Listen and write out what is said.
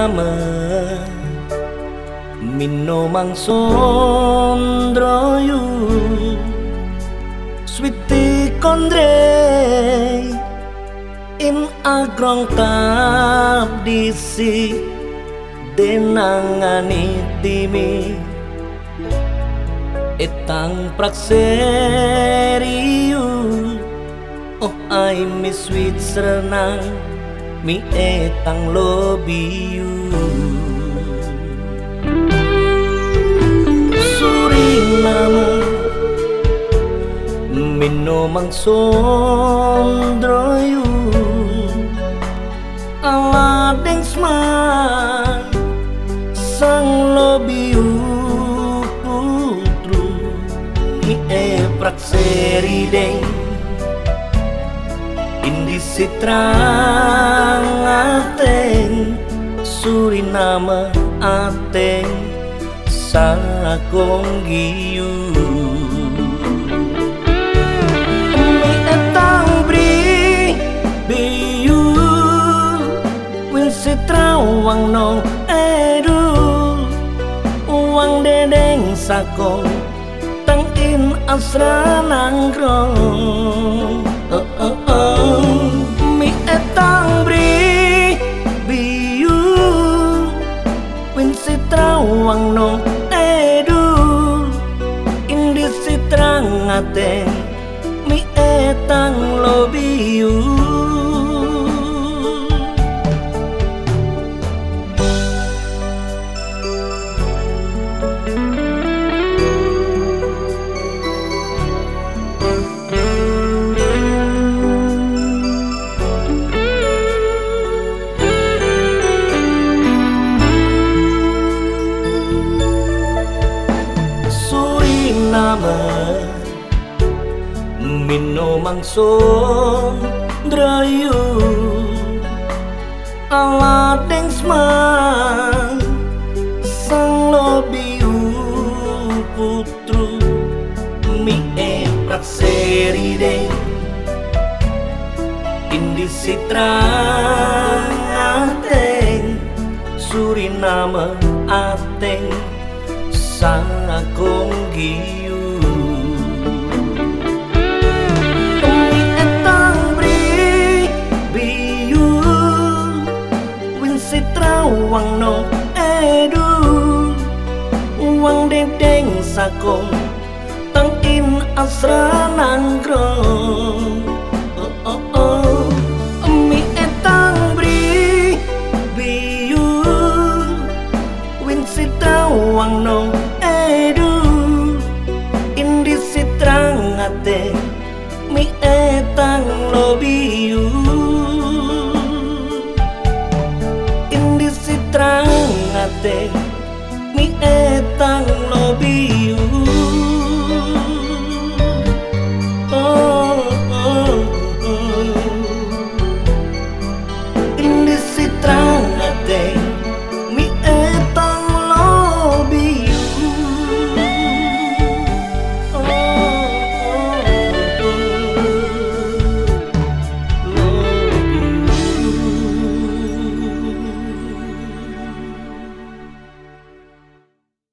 nama Mino mangsondroyu Switi kondre In agrong tabdisi Denangani timi Etang prakseriu Oh I miss sweet serenang mi etang lobiu Surinamu minomang ala aladeng smang sang lobiu putru. Mi eprak serideng Indi Suriname ateng Sakong giyu. Mi etang bri biyu Win sitrawang no edu. Uang dedeng sakong Tang in asra nangkrong oh, oh. Ate Mi etang lobiu minumangson drayu aladeng man sang lobiu putru. Mi eprat seride indi sitra ateng suriname ateng. Sang agung giu. Dedeng sakong Tang in asra nangkrong Oh oh oh Mi etang bri biyu Win sitrawang no edu Indi sitrang ate